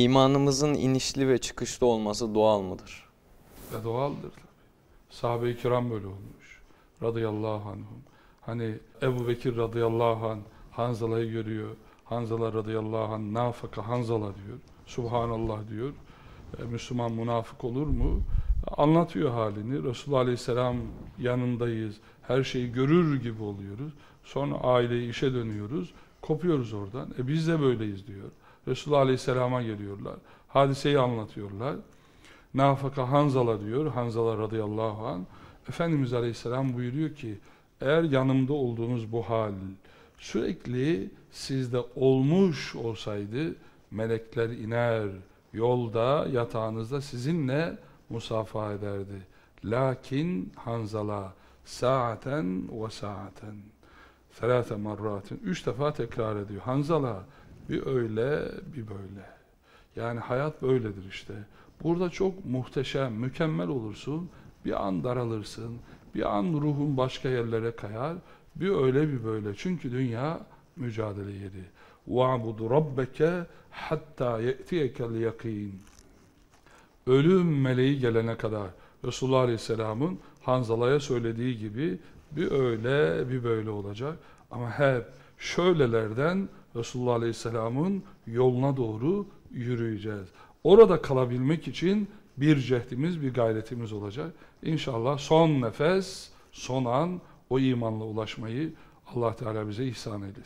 İmanımızın inişli ve çıkışlı olması doğal mıdır? Ve doğaldır tabii. Sahabe-i kiram böyle olmuş. Radıyallahu anhum. Hani Ebu Bekir radıyallahu anh Hanzala'yı görüyor. Hanzala radıyallahu anh nafaka Hanzala diyor. Subhanallah diyor. E, Müslüman münafık olur mu? Anlatıyor halini. Resulullah aleyhisselam yanındayız. Her şeyi görür gibi oluyoruz. Sonra aileyi işe dönüyoruz. Kopuyoruz oradan. E biz de böyleyiz diyor. Resulullah aleyhisselama geliyorlar. Hadiseyi anlatıyorlar. Nafaka Hanzala diyor. Hanzala radıyallahu anh. Efendimiz Aleyhisselam buyuruyor ki eğer yanımda olduğunuz bu hal sürekli sizde olmuş olsaydı melekler iner yolda yatağınızda sizinle musafaha ederdi. Lakin Hanzala saaten ve saaten üç defa tekrar ediyor. Hanzala bir öyle bir böyle. Yani hayat böyledir işte. Burada çok muhteşem, mükemmel olursun. Bir an daralırsın. Bir an ruhun başka yerlere kayar. Bir öyle bir böyle. Çünkü dünya mücadele yeri. وَعْبُدُ رَبَّكَ hatta يَأْتِيَكَ الْيَقِينَ Ölüm meleği gelene kadar Resulullah Aleyhisselam'ın Hanzala'ya söylediği gibi bir öyle bir böyle olacak. Ama hep şöylelerden Resulullah Aleyhisselam'ın yoluna doğru yürüyeceğiz. Orada kalabilmek için bir cehdimiz, bir gayretimiz olacak. İnşallah son nefes, son an o imanla ulaşmayı Allah Teala bize ihsan eylesin.